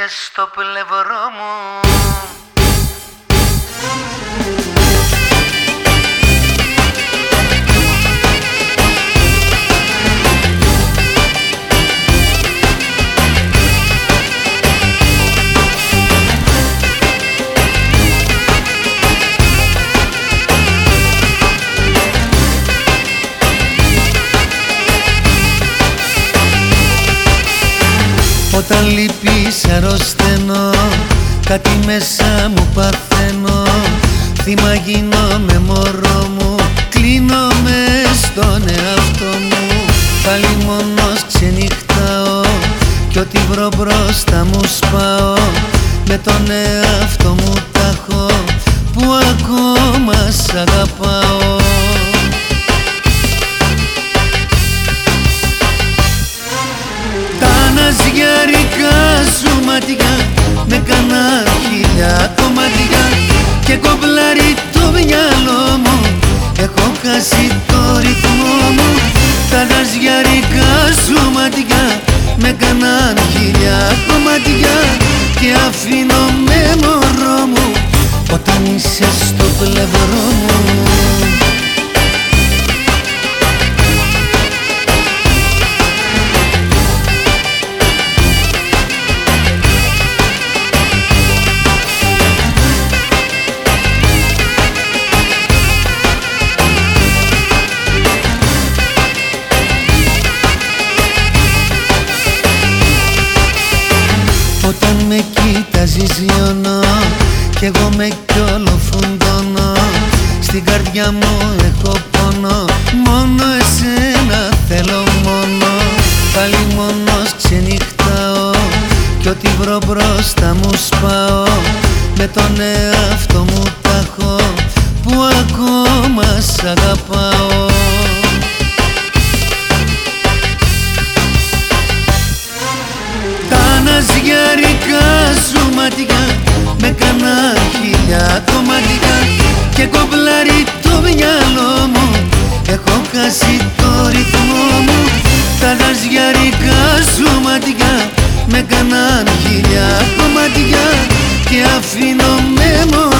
Είσαι στο πλευρό μου. Όταν λείπεις αρρωσταίνω Κάτι μέσα μου παθαίνω. Θύμα γίνομαι μωρό μου Κλείνομαι στον εαυτό μου. Πάλι μόνος ξενυχτάω Κι ό,τι βρω μπροστά μου σπάω. Με τον εαυτό μου τάχω Που Τα ναζιαρικά σου μάτια Με κανά χιλιά κομμάτια. Και κομπλάρει το μυαλό μου Έχω χάσει το ρυθμό μου. Τα ναζιαρικά σου μάτια Με κανάν χιλιά κομμάτια. Και αφήνω με μωρό κοιτάζεις λιώνω Κι εγώ με κι όλο φουντώνω. Στην καρδιά μου έχω πόνο Μόνο εσένα θέλω μόνο. Πάλι μόνος ξενυχτάω Κι ό,τι βρω μπροστά μου σπάω. Με τον εαυτό μου τάχω Που ακόμα σ' αγαπάω ναζιαρικά σου μάτια Με κανά χιλιά κομμάτια Και κομπλάρει το μυαλό μου Έχω χάσει το ρυθμό μου. Τα ναζιαρικά σου μάτια Με κανά χιλιά κομμάτια Και αφήνω με μωρό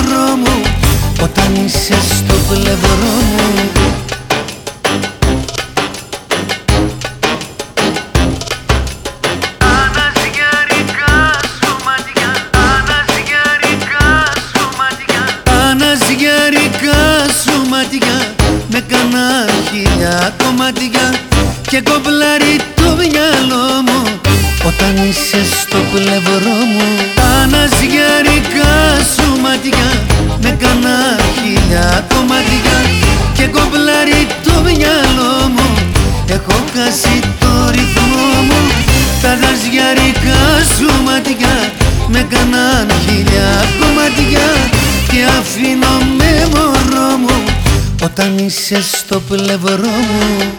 και κομπλάρει το μυαλό μου. Όταν είσαι στο πλευρό μου Τα ναζιαρικά σου μάτια με κανά χιλιά κομμάτια και κομπλάρει το μυαλό μου. Έχω χάσει το ρυθμό μου Τα ναζιαρικά σου μάτια με κανά χιλιά κομμάτια και αφήνω με μωρό μου. Όταν είσαι στο πλευρό μου